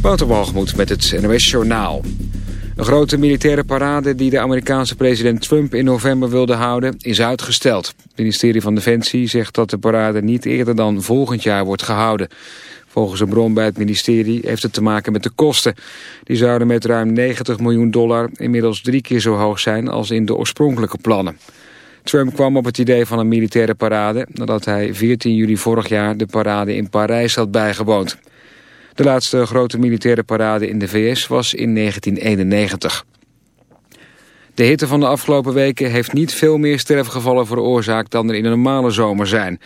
Wouter met het NOS Journaal. Een grote militaire parade die de Amerikaanse president Trump in november wilde houden is uitgesteld. Het ministerie van Defensie zegt dat de parade niet eerder dan volgend jaar wordt gehouden. Volgens een bron bij het ministerie heeft het te maken met de kosten. Die zouden met ruim 90 miljoen dollar inmiddels drie keer zo hoog zijn als in de oorspronkelijke plannen. Trump kwam op het idee van een militaire parade nadat hij 14 juli vorig jaar de parade in Parijs had bijgewoond. De laatste grote militaire parade in de VS was in 1991. De hitte van de afgelopen weken heeft niet veel meer sterfgevallen veroorzaakt dan er in een normale zomer zijn.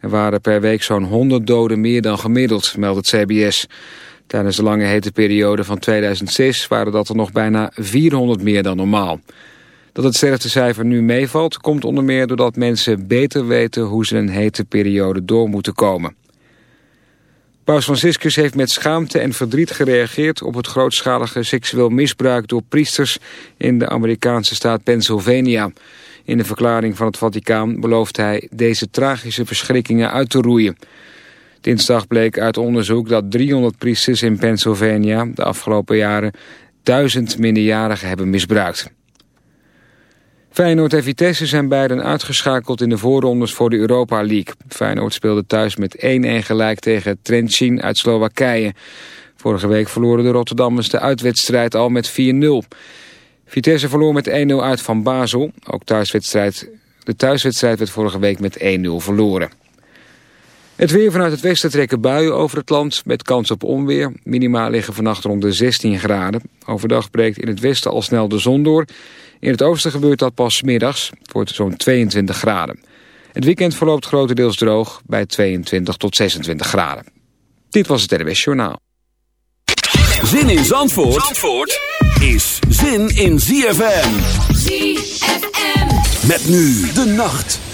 Er waren per week zo'n 100 doden meer dan gemiddeld, meldt het CBS. Tijdens de lange hete periode van 2006 waren dat er nog bijna 400 meer dan normaal. Dat het sterftecijfer nu meevalt komt onder meer doordat mensen beter weten hoe ze een hete periode door moeten komen. Paus Franciscus heeft met schaamte en verdriet gereageerd op het grootschalige seksueel misbruik door priesters in de Amerikaanse staat Pennsylvania. In de verklaring van het Vaticaan belooft hij deze tragische verschrikkingen uit te roeien. Dinsdag bleek uit onderzoek dat 300 priesters in Pennsylvania de afgelopen jaren duizend minderjarigen hebben misbruikt. Feyenoord en Vitesse zijn beiden uitgeschakeld in de voorrondes voor de Europa League. Feyenoord speelde thuis met 1-1 gelijk tegen Trenčín uit Slowakije. Vorige week verloren de Rotterdammers de uitwedstrijd al met 4-0. Vitesse verloor met 1-0 uit van Basel. Ook thuiswedstrijd, de thuiswedstrijd werd vorige week met 1-0 verloren. Het weer vanuit het westen trekken buien over het land met kans op onweer. Minima liggen vannacht rond de 16 graden. Overdag breekt in het westen al snel de zon door... In het oosten gebeurt dat pas middags. Het wordt zo'n 22 graden. Het weekend verloopt grotendeels droog bij 22 tot 26 graden. Dit was het NWS Journaal. Zin in Zandvoort, Zandvoort is zin in ZFM. ZFM. Met nu de nacht.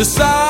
decide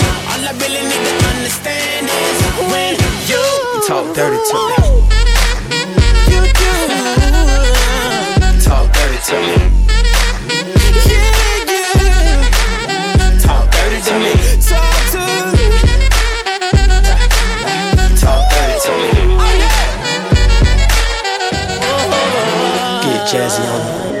Dirty to me. you do. Talk dirty to me. Yeah, yeah. Talk dirty to me. Talk to me. Talk dirty to me. Oh, yeah. Get jazzy on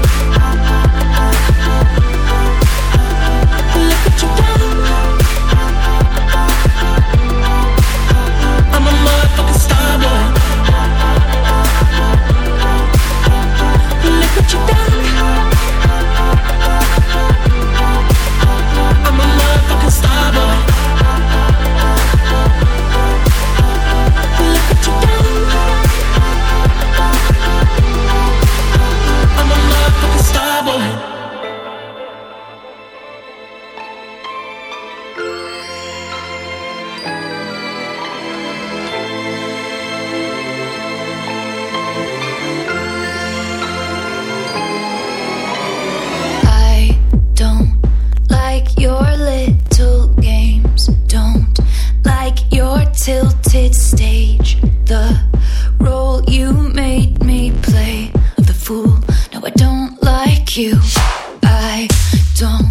You. I don't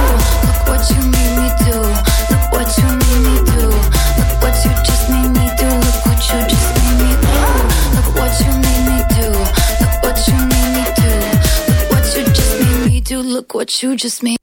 you just made.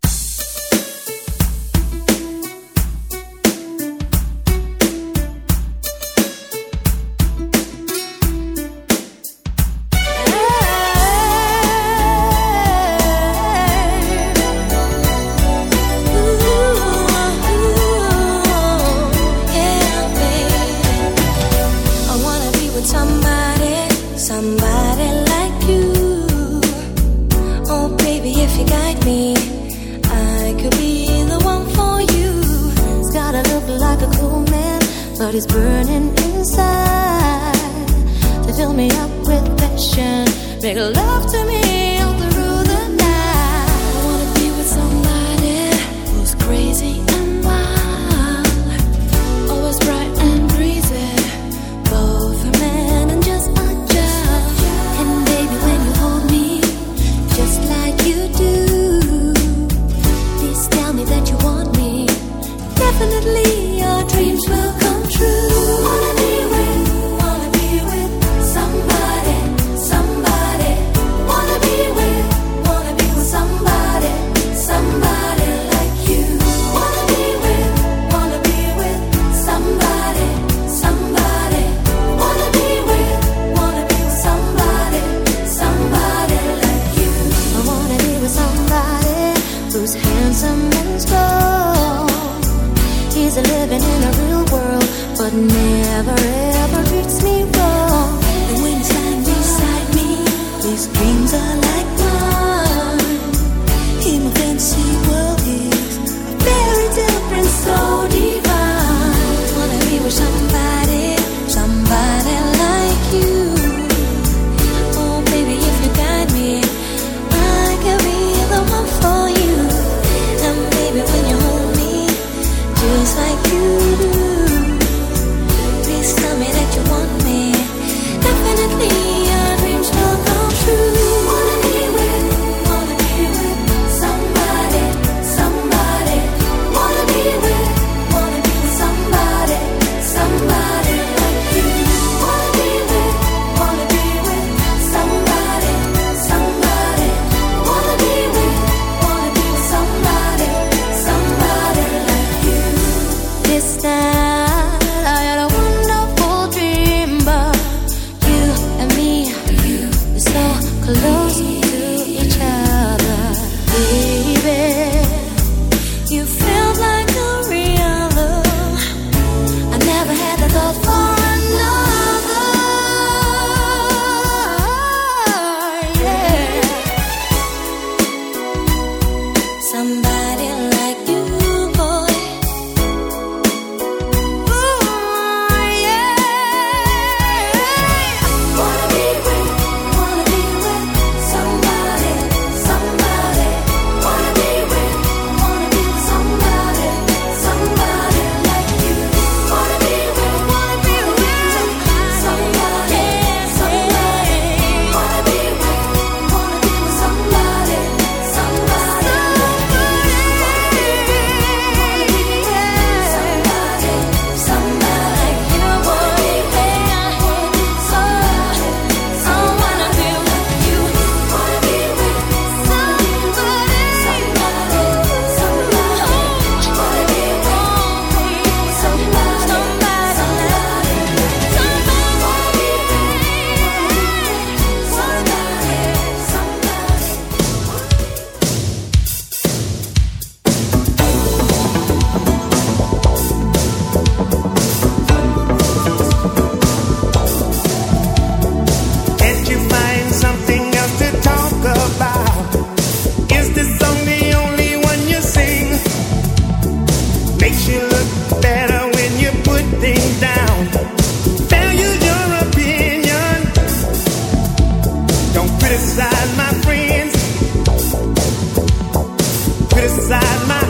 inside my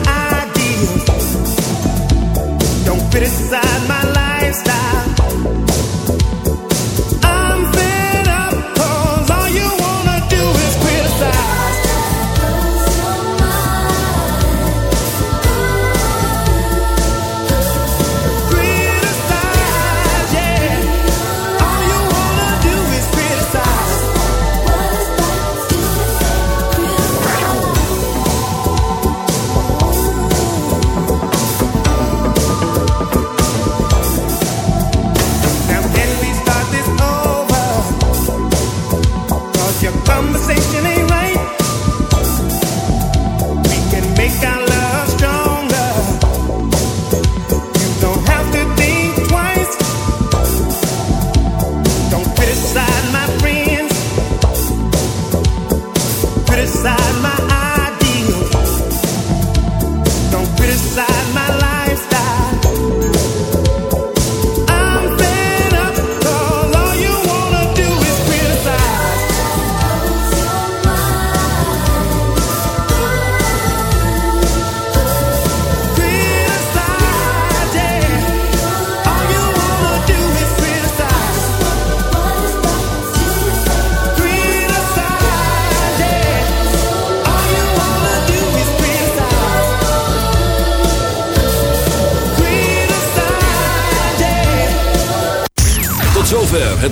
ideas, Don't fit inside.